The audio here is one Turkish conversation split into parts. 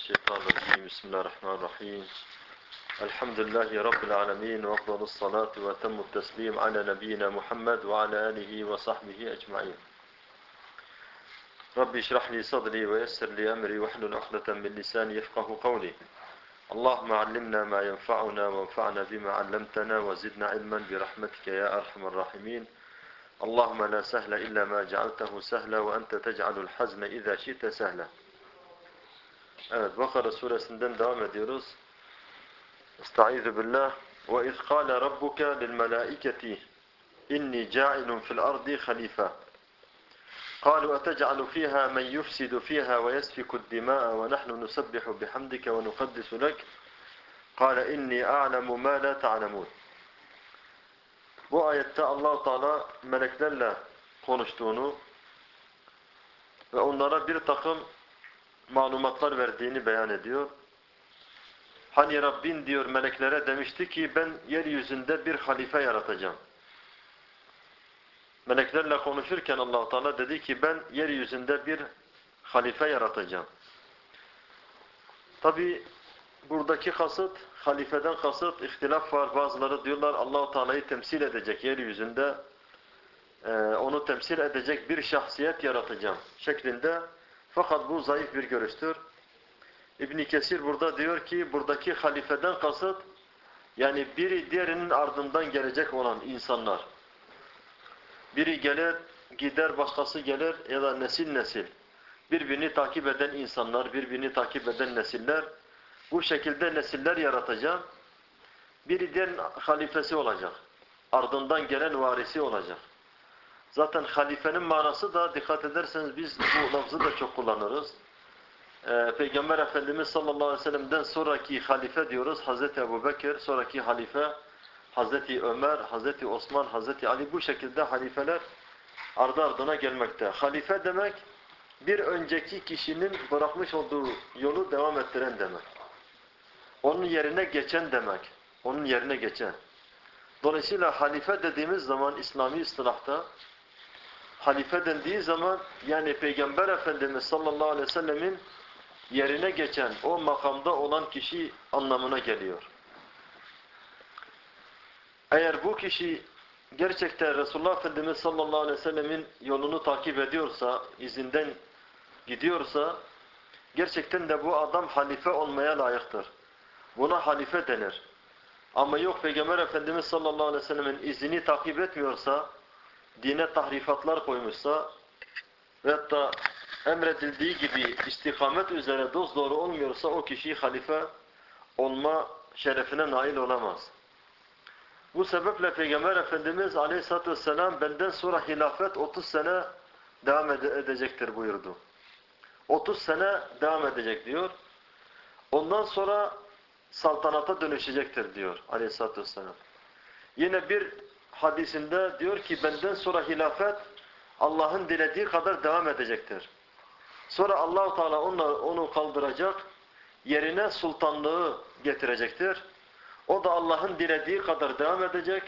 الشيطان الرجيم. بسم الله الرحمن الرحيم. الحمد لله رب العالمين وأفضل الصلاة وتم التسليم على نبينا محمد وعلى آله وصحبه أجمعين. ربي اشرح لي صدري ويسر لي أمري واحلل عقدة من لساني يفقه قولي. اللهم علمنا ما ينفعنا وانفعنا بما علمتنا وزدنا علما برحمتك يا أرحم الراحمين. اللهم لا سهل إلا ما جعلته سهلا وأنت تجعل الحزن إذا شئت سهلا. Evet Bakara suresinden devam ediyoruz. Estaizu billah. Kâle rabbuke lil melâiketi inni câilun fil ardi halife. قالوا أتجعل فيها من يفسد فيها ويسفك الدماء ونحن نسبح بحمدك ونقدس لك قال إني أعلم ما لا تعلمون Bu ayette allah Teala meleklerle konuştuğunu ve onlara bir takım malumatlar verdiğini beyan ediyor. Hani Rabbin diyor meleklere demişti ki ben yeryüzünde bir halife yaratacağım. Meleklerle konuşurken allah Teala dedi ki ben yeryüzünde bir halife yaratacağım. Tabi buradaki kasıt, halifeden kasıt ihtilaf var. Bazıları diyorlar allah Teala'yı temsil edecek yeryüzünde, e, onu temsil edecek bir şahsiyet yaratacağım şeklinde. Fakat bu zayıf bir görüştür. İbn Kesir burada diyor ki buradaki halifeden kasıt yani biri diğerinin ardından gelecek olan insanlar. Biri gelir, gider, başkası gelir ya da nesil nesil. Birbirini takip eden insanlar, birbirini takip eden nesiller. Bu şekilde nesiller yaratacağım. Biri diğer halifesi olacak. Ardından gelen varisi olacak. Zaten halifenin manası da dikkat ederseniz biz bu lafzı da çok kullanırız. Ee, Peygamber Efendimiz sallallahu aleyhi ve sellem'den sonraki halife diyoruz. Hazreti Ebu Bekir, sonraki halife Hazreti Ömer, Hazreti Osman, Hazreti Ali bu şekilde halifeler ardı ardına gelmekte. Halife demek bir önceki kişinin bırakmış olduğu yolu devam ettiren demek. Onun yerine geçen demek. Onun yerine geçen. Dolayısıyla halife dediğimiz zaman İslami istilahta halife dendiği zaman yani Peygamber Efendimiz sallallahu aleyhi ve sellemin yerine geçen o makamda olan kişi anlamına geliyor. Eğer bu kişi gerçekten Resulullah Efendimiz sallallahu aleyhi ve sellemin yolunu takip ediyorsa, izinden gidiyorsa gerçekten de bu adam halife olmaya layıktır. Buna halife denir. Ama yok Peygamber Efendimiz sallallahu aleyhi ve sellemin izini takip etmiyorsa, dine tahrifatlar koymuşsa ve hatta emredildiği gibi istikamet üzere dosdoğru olmuyorsa o kişi halife olma şerefine nail olamaz. Bu sebeple Peygamber Efendimiz aleyhissalatü vesselam benden sonra hilafet 30 sene devam edecektir buyurdu. 30 sene devam edecek diyor. Ondan sonra saltanata dönüşecektir diyor aleyhissalatü vesselam. Yine bir hadisinde diyor ki benden sonra hilafet Allah'ın dilediği kadar devam edecektir. Sonra Allahu Teala onu, onu kaldıracak, yerine sultanlığı getirecektir. O da Allah'ın dilediği kadar devam edecek.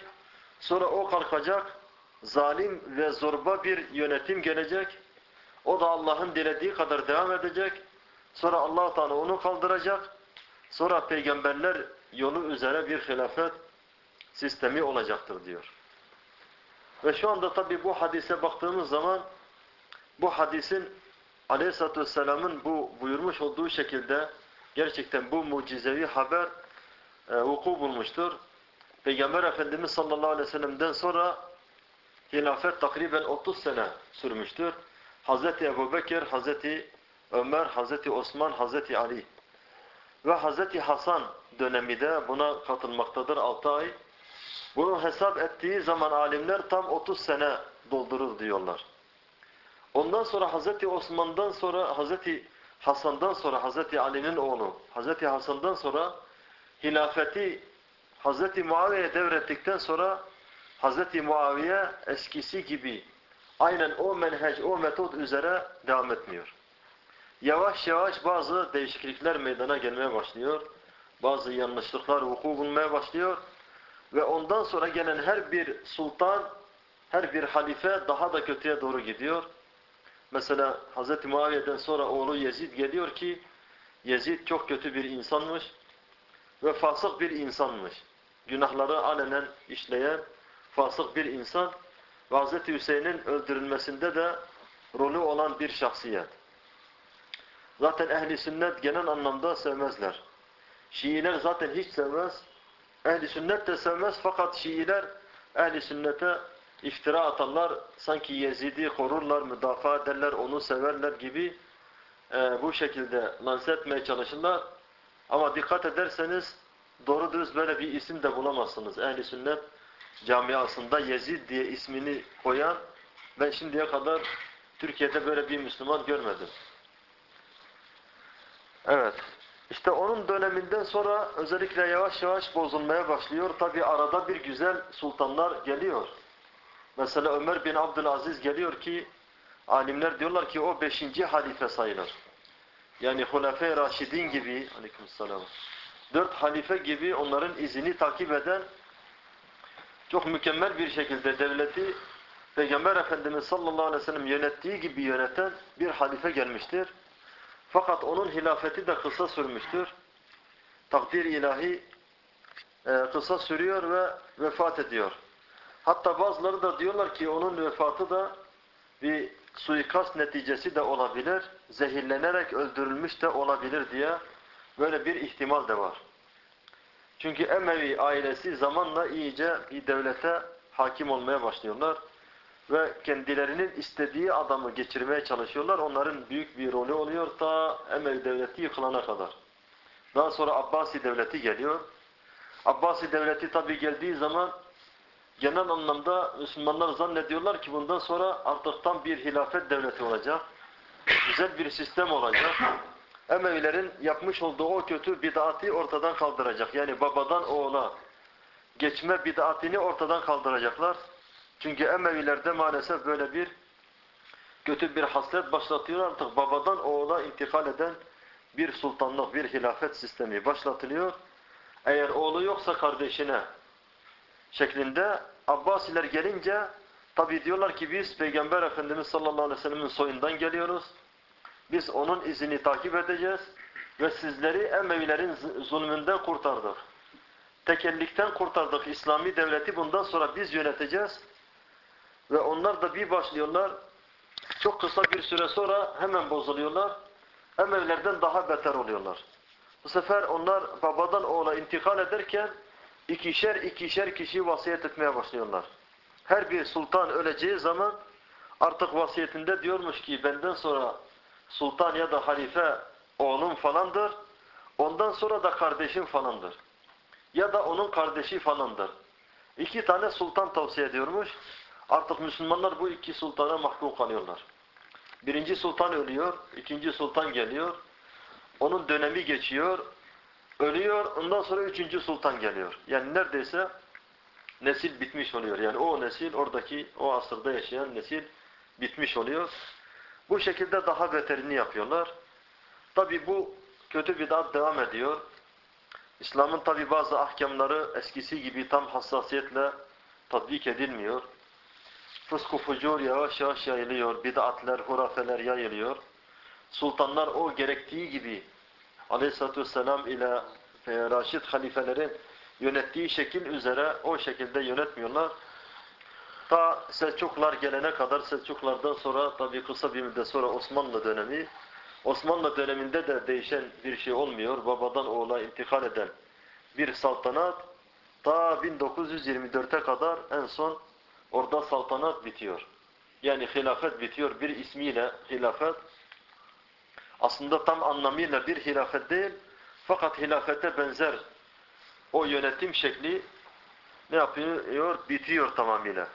Sonra o kalkacak, zalim ve zorba bir yönetim gelecek. O da Allah'ın dilediği kadar devam edecek. Sonra Allah Teala onu kaldıracak. Sonra peygamberler yolu üzere bir hilafet sistemi olacaktır diyor. Ve şu anda tabi bu hadise baktığımız zaman bu hadisin Aleyhisselatü Vesselam'ın bu buyurmuş olduğu şekilde gerçekten bu mucizevi haber e, vuku bulmuştur. Peygamber Efendimiz sallallahu aleyhi ve sellem'den sonra hilafet takriben 30 sene sürmüştür. Hazreti Ebu Bekir, Hazreti Ömer, Hazreti Osman, Hazreti Ali ve Hazreti Hasan dönemi de buna katılmaktadır 6 ay. Bunu hesap ettiği zaman alimler tam 30 sene doldurur diyorlar. Ondan sonra Hazreti Osman'dan sonra Hazreti Hasan'dan sonra Hazreti Ali'nin oğlu Hazreti Hasan'dan sonra hilafeti Hazreti Muaviye devrettikten sonra Hazreti Muaviye eskisi gibi aynen o menhec, o metot üzere devam etmiyor. Yavaş yavaş bazı değişiklikler meydana gelmeye başlıyor. Bazı yanlışlıklar vuku bulmaya başlıyor. Ve ondan sonra gelen her bir sultan, her bir halife daha da kötüye doğru gidiyor. Mesela Hz. Muaviye'den sonra oğlu Yezid geliyor ki Yezid çok kötü bir insanmış ve fasık bir insanmış. Günahları alenen işleyen fasık bir insan ve Hz. Hüseyin'in öldürülmesinde de rolü olan bir şahsiyet. Zaten ehli sünnet genel anlamda sevmezler. Şiiler zaten hiç sevmez. Ehli sünnet de sevmez fakat Şiiler ehli sünnete iftira atarlar. Sanki Yezid'i korurlar, müdafaa ederler, onu severler gibi e, bu şekilde lanse etmeye çalışırlar. Ama dikkat ederseniz doğru dürüst böyle bir isim de bulamazsınız. Ehli sünnet camiasında Yezid diye ismini koyan ben şimdiye kadar Türkiye'de böyle bir Müslüman görmedim. Evet. İşte onun döneminden sonra özellikle yavaş yavaş bozulmaya başlıyor. Tabi arada bir güzel sultanlar geliyor. Mesela Ömer bin Abdülaziz geliyor ki alimler diyorlar ki o beşinci halife sayılır. Yani Hulefe-i Raşidin gibi aleykümselam dört halife gibi onların izini takip eden çok mükemmel bir şekilde devleti Peygamber Efendimiz sallallahu aleyhi ve sellem yönettiği gibi yöneten bir halife gelmiştir. Fakat onun hilafeti de kısa sürmüştür. Takdir ilahi e, kısa sürüyor ve vefat ediyor. Hatta bazıları da diyorlar ki onun vefatı da bir suikast neticesi de olabilir. Zehirlenerek öldürülmüş de olabilir diye böyle bir ihtimal de var. Çünkü Emevi ailesi zamanla iyice bir devlete hakim olmaya başlıyorlar ve kendilerinin istediği adamı geçirmeye çalışıyorlar. Onların büyük bir rolü oluyor ta Emevi devleti yıkılana kadar. Daha sonra Abbasi devleti geliyor. Abbasi devleti tabi geldiği zaman genel anlamda Müslümanlar zannediyorlar ki bundan sonra artık tam bir hilafet devleti olacak. Güzel bir sistem olacak. Emevilerin yapmış olduğu o kötü bid'ati ortadan kaldıracak. Yani babadan oğula geçme bid'atini ortadan kaldıracaklar. Çünkü Emevilerde maalesef böyle bir kötü bir haslet başlatıyor artık babadan oğula intikal eden bir sultanlık, bir hilafet sistemi başlatılıyor. Eğer oğlu yoksa kardeşine şeklinde Abbasiler gelince tabi diyorlar ki biz Peygamber Efendimiz sallallahu aleyhi ve sellem'in soyundan geliyoruz. Biz onun izini takip edeceğiz ve sizleri Emevilerin zulmünden kurtardık. Tekellikten kurtardık. İslami devleti bundan sonra biz yöneteceğiz. Ve onlar da bir başlıyorlar. Çok kısa bir süre sonra hemen bozuluyorlar. Emevilerden daha beter oluyorlar. Bu sefer onlar babadan oğula intikal ederken ikişer ikişer kişi vasiyet etmeye başlıyorlar. Her bir sultan öleceği zaman artık vasiyetinde diyormuş ki benden sonra sultan ya da halife oğlum falandır. Ondan sonra da kardeşim falandır. Ya da onun kardeşi falandır. İki tane sultan tavsiye ediyormuş. Artık Müslümanlar bu iki sultana mahkum kalıyorlar. Birinci sultan ölüyor, ikinci sultan geliyor. Onun dönemi geçiyor, ölüyor, ondan sonra üçüncü sultan geliyor. Yani neredeyse nesil bitmiş oluyor. Yani o nesil, oradaki, o asırda yaşayan nesil bitmiş oluyor. Bu şekilde daha beterini yapıyorlar. Tabi bu kötü bid'at devam ediyor. İslam'ın tabi bazı ahkamları eskisi gibi tam hassasiyetle tatbik edilmiyor. Fısku fucur yavaş yavaş yayılıyor. Bid'atler, hurafeler yayılıyor. Sultanlar o gerektiği gibi Aleyhisselatü Vesselam ile Raşid halifelerin yönettiği şekil üzere o şekilde yönetmiyorlar. Ta Selçuklar gelene kadar Selçuklardan sonra tabi kısa bir müddet sonra Osmanlı dönemi. Osmanlı döneminde de değişen bir şey olmuyor. Babadan oğula intikal eden bir saltanat ta 1924'e kadar en son orada saltanat bitiyor. Yani hilafet bitiyor bir ismiyle hilafet. Aslında tam anlamıyla bir hilafet değil fakat hilafete benzer o yönetim şekli ne yapıyor? Bitiyor tamamıyla.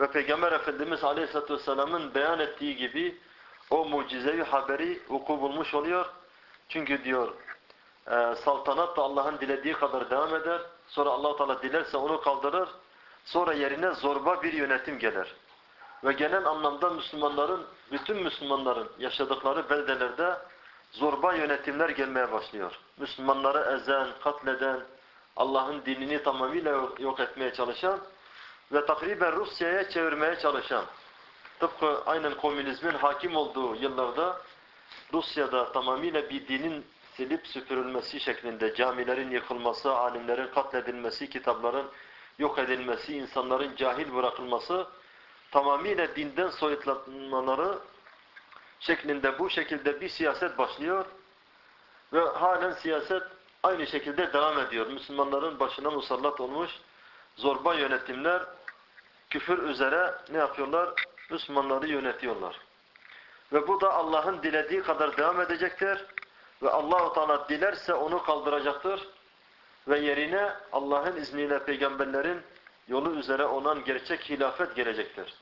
Ve Peygamber Efendimiz Aleyhisselatü Vesselam'ın beyan ettiği gibi o mucizevi haberi vuku bulmuş oluyor. Çünkü diyor e, saltanat da Allah'ın dilediği kadar devam eder. Sonra allah Teala dilerse onu kaldırır. Sonra yerine zorba bir yönetim gelir. Ve genel anlamda Müslümanların, bütün Müslümanların yaşadıkları beldelerde zorba yönetimler gelmeye başlıyor. Müslümanları ezen, katleden, Allah'ın dinini tamamıyla yok etmeye çalışan ve takriben Rusya'ya çevirmeye çalışan, tıpkı aynen komünizmin hakim olduğu yıllarda Rusya'da tamamıyla bir dinin silip süpürülmesi şeklinde camilerin yıkılması, alimlerin katledilmesi, kitapların yok edilmesi, insanların cahil bırakılması, tamamıyla dinden soyutlanmaları şeklinde bu şekilde bir siyaset başlıyor ve halen siyaset aynı şekilde devam ediyor. Müslümanların başına musallat olmuş zorba yönetimler küfür üzere ne yapıyorlar? Müslümanları yönetiyorlar. Ve bu da Allah'ın dilediği kadar devam edecektir. Ve Allahu Teala dilerse onu kaldıracaktır. Ve yerine Allah'ın izniyle peygamberlerin yolu üzere olan gerçek hilafet gelecektir.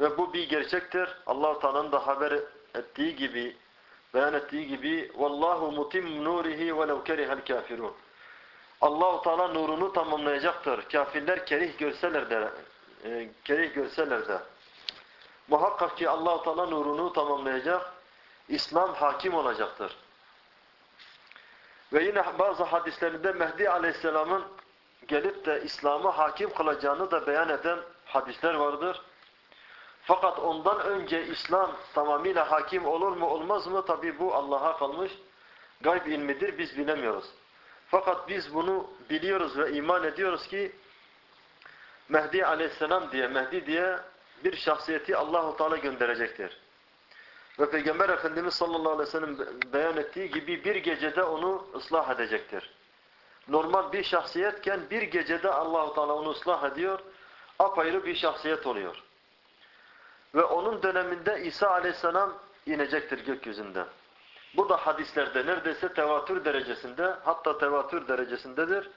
Ve bu bir gerçektir. Allah-u Teala'nın da haber ettiği gibi, beyan ettiği gibi "Vallahu mutim nurihi ve lev keriha'l kafirun." Allah-u Teala nurunu tamamlayacaktır. Kafirler kerih görseler de, e, kerih görseler de. Muhakkak ki Allah-u Teala nurunu tamamlayacak. İslam hakim olacaktır. Ve yine bazı hadislerinde Mehdi Aleyhisselam'ın gelip de İslam'ı hakim kılacağını da beyan eden hadisler vardır. Fakat ondan önce İslam tamamıyla hakim olur mu olmaz mı? Tabi bu Allah'a kalmış gayb ilmidir. Biz bilemiyoruz. Fakat biz bunu biliyoruz ve iman ediyoruz ki Mehdi aleyhisselam diye, Mehdi diye bir şahsiyeti Allahu Teala gönderecektir. Ve Peygamber Efendimiz sallallahu aleyhi ve sellem beyan ettiği gibi bir gecede onu ıslah edecektir. Normal bir şahsiyetken bir gecede Allahu Teala onu ıslah ediyor, apayrı bir şahsiyet oluyor. Ve onun döneminde İsa aleyhisselam inecektir gökyüzünde. Bu da hadislerde neredeyse tevatür derecesinde, hatta tevatür derecesindedir.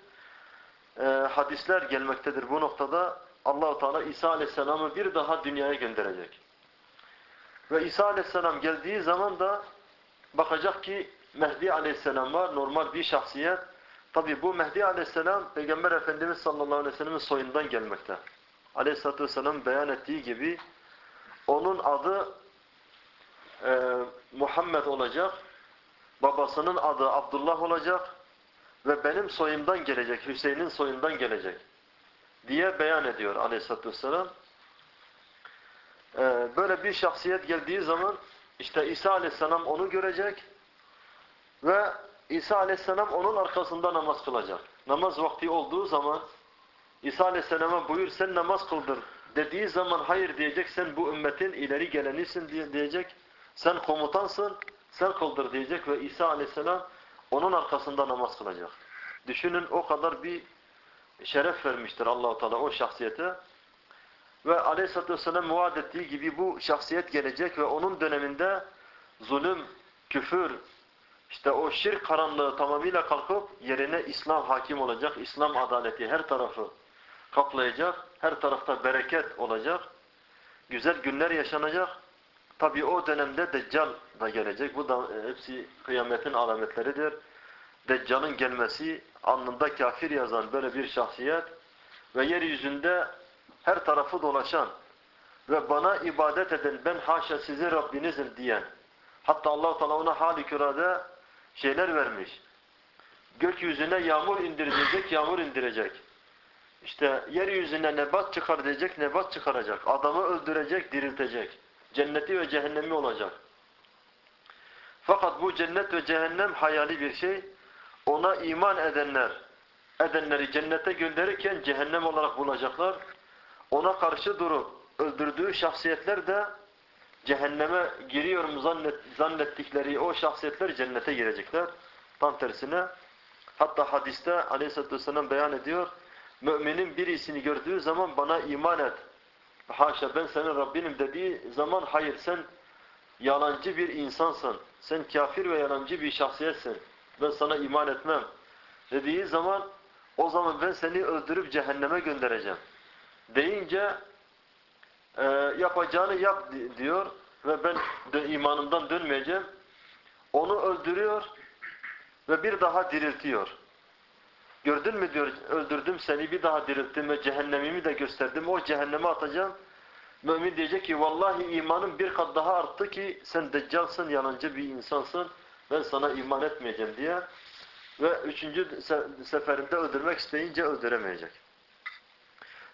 Ee, hadisler gelmektedir bu noktada. Allahu Teala İsa Aleyhisselam'ı bir daha dünyaya gönderecek. Ve İsa Aleyhisselam geldiği zaman da bakacak ki Mehdi Aleyhisselam var, normal bir şahsiyet. Tabi bu Mehdi Aleyhisselam Peygamber Efendimiz sallallahu aleyhi ve sellem'in soyundan gelmekte. Aleyhisselatü Vesselam beyan ettiği gibi onun adı e, Muhammed olacak, babasının adı Abdullah olacak ve benim soyumdan gelecek, Hüseyin'in soyundan gelecek diye beyan ediyor aleyhissalatü vesselam. Ee, böyle bir şahsiyet geldiği zaman işte İsa aleyhisselam onu görecek ve İsa aleyhisselam onun arkasında namaz kılacak. Namaz vakti olduğu zaman İsa aleyhisselama buyur sen namaz kıldır dediği zaman hayır diyecek sen bu ümmetin ileri gelenisin diyecek. Sen komutansın, sen kıldır diyecek ve İsa aleyhisselam onun arkasında namaz kılacak. Düşünün o kadar bir şeref vermiştir Allahu Teala o şahsiyete. Ve aleyhissalatü vesselam muad ettiği gibi bu şahsiyet gelecek ve onun döneminde zulüm, küfür, işte o şirk karanlığı tamamıyla kalkıp yerine İslam hakim olacak. İslam adaleti her tarafı kaplayacak. Her tarafta bereket olacak. Güzel günler yaşanacak. Tabi o dönemde Deccal da gelecek. Bu da e, hepsi kıyametin alametleridir. Deccal'ın gelmesi, alnında kafir yazan böyle bir şahsiyet ve yeryüzünde her tarafı dolaşan ve bana ibadet eden ben haşa sizin Rabbinizim diyen hatta allah Teala ona halikurade şeyler vermiş. Gökyüzüne yağmur indirecek, yağmur indirecek. İşte yeryüzüne nebat çıkar diyecek, nebat çıkaracak. Adamı öldürecek, diriltecek. Cenneti ve cehennemi olacak. Fakat bu cennet ve cehennem hayali bir şey. Ona iman edenler, edenleri cennete gönderirken cehennem olarak bulacaklar. Ona karşı durup öldürdüğü şahsiyetler de cehenneme giriyor mu zannet, zannettikleri o şahsiyetler cennete girecekler. Tam tersine hatta hadiste aleyhissalatü vesselam beyan ediyor. Müminin birisini gördüğü zaman bana iman et. Haşa ben senin Rabbinim dediği zaman hayır sen yalancı bir insansın. Sen kafir ve yalancı bir şahsiyetsin. Ben sana iman etmem. Dediği zaman o zaman ben seni öldürüp cehenneme göndereceğim. Deyince e, yapacağını yap diyor ve ben de imanımdan dönmeyeceğim. Onu öldürüyor ve bir daha diriltiyor. Gördün mü diyor öldürdüm seni bir daha dirilttim ve cehennemimi de gösterdim. O cehenneme atacağım. Mümin diyecek ki vallahi imanım bir kat daha arttı ki sen deccalsın, yalancı bir insansın. Ben sana iman etmeyeceğim diye. Ve üçüncü seferinde öldürmek isteyince öldüremeyecek.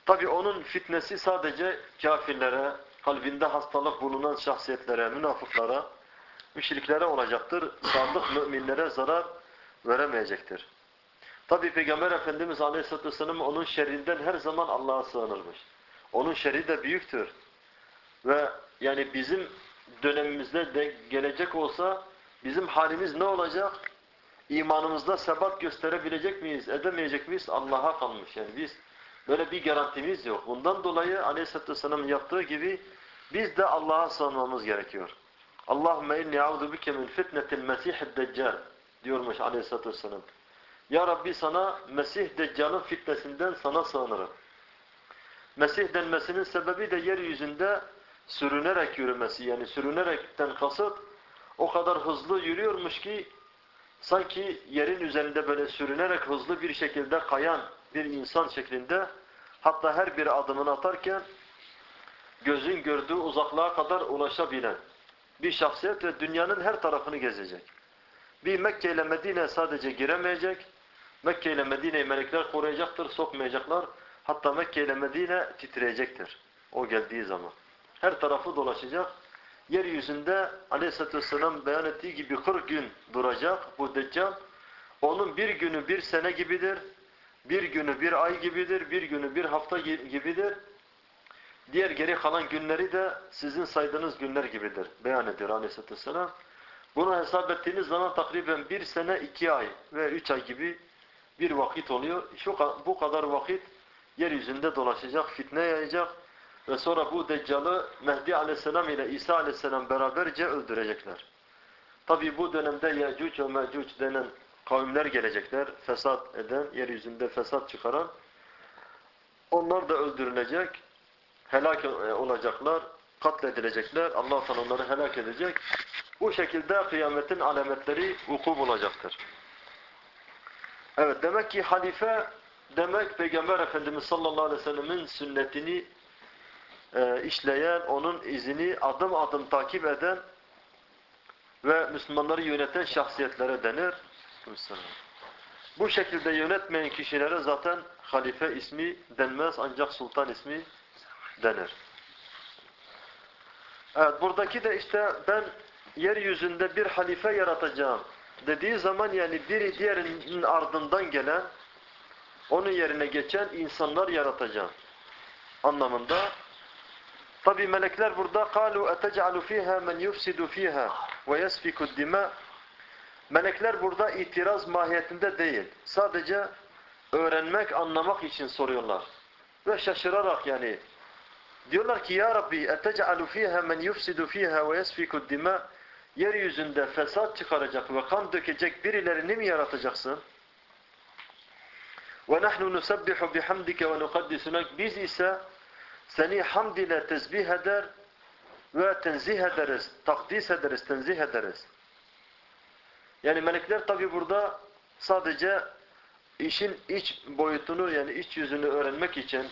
Tabi onun fitnesi sadece kafirlere, kalbinde hastalık bulunan şahsiyetlere, münafıklara müşriklere olacaktır. Sadık müminlere zarar veremeyecektir. Tabi Peygamber Efendimiz Aleyhisselatü Vesselam onun şerrinden her zaman Allah'a sığınırmış. Onun şerri de büyüktür. Ve yani bizim dönemimizde de gelecek olsa bizim halimiz ne olacak? İmanımızda sebat gösterebilecek miyiz, edemeyecek miyiz? Allah'a kalmış. Yani biz böyle bir garantimiz yok. Bundan dolayı Aleyhisselatü Vesselam yaptığı gibi biz de Allah'a sığınmamız gerekiyor. Allahümme inni a'udhu bike min fitnetil mesihid deccal diyormuş Aleyhisselatü Vesselam. Ya Rabbi sana Mesih Deccal'ın fitnesinden sana sığınırım. Mesih denmesinin sebebi de yeryüzünde sürünerek yürümesi. Yani sürünerekten kasıt o kadar hızlı yürüyormuş ki sanki yerin üzerinde böyle sürünerek hızlı bir şekilde kayan bir insan şeklinde hatta her bir adımını atarken gözün gördüğü uzaklığa kadar ulaşabilen bir şahsiyet ve dünyanın her tarafını gezecek. Bir Mekke ile Medine sadece giremeyecek. Mekke ile Medine'yi melekler koruyacaktır, sokmayacaklar. Hatta Mekke ile Medine titreyecektir o geldiği zaman. Her tarafı dolaşacak. Yeryüzünde Aleyhisselatü Vesselam beyan ettiği gibi 40 gün duracak bu Deccal. Onun bir günü bir sene gibidir. Bir günü bir ay gibidir. Bir günü bir hafta gibidir. Diğer geri kalan günleri de sizin saydığınız günler gibidir. Beyan ediyor Aleyhisselatü Vesselam. Bunu hesap ettiğiniz zaman takriben bir sene, iki ay ve üç ay gibi bir vakit oluyor. Şu, bu kadar vakit yeryüzünde dolaşacak, fitne yayacak ve sonra bu Deccal'ı Mehdi aleyhisselam ile İsa aleyhisselam beraberce öldürecekler. Tabi bu dönemde Yecüc ve Mecüc denen kavimler gelecekler. Fesat eden, yeryüzünde fesat çıkaran. Onlar da öldürülecek, helak olacaklar, katledilecekler. Allah Teala onları helak edecek. Bu şekilde kıyametin alametleri vuku bulacaktır. Evet demek ki halife demek Peygamber Efendimiz sallallahu aleyhi ve sellemin sünnetini e, işleyen, onun izini adım adım takip eden ve Müslümanları yöneten şahsiyetlere denir Bu şekilde yönetmeyen kişilere zaten halife ismi denmez ancak sultan ismi denir. Evet buradaki de işte ben yeryüzünde bir halife yaratacağım dediği zaman yani biri diğerinin ardından gelen onun yerine geçen insanlar yaratacağım anlamında. Tabi melekler burada قالوا أتجعل فيها من يفسد فيها ويسفك الدماء Melekler burada itiraz mahiyetinde değil. Sadece öğrenmek, anlamak için soruyorlar. Ve şaşırarak yani diyorlar ki ya Rabbi etec'alu fiha men yufsidu fiha ve yesfiku dima yeryüzünde fesat çıkaracak ve kan dökecek birilerini mi yaratacaksın? Ve nahnu nusabbihu bihamdike ve nukaddisu Biz ise seni hamd ile tesbih eder ve tenzih ederiz, takdis ederiz, tenzih ederiz. Yani melekler tabi burada sadece işin iç boyutunu yani iç yüzünü öğrenmek için,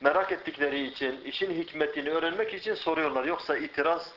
merak ettikleri için, işin hikmetini öğrenmek için soruyorlar. Yoksa itiraz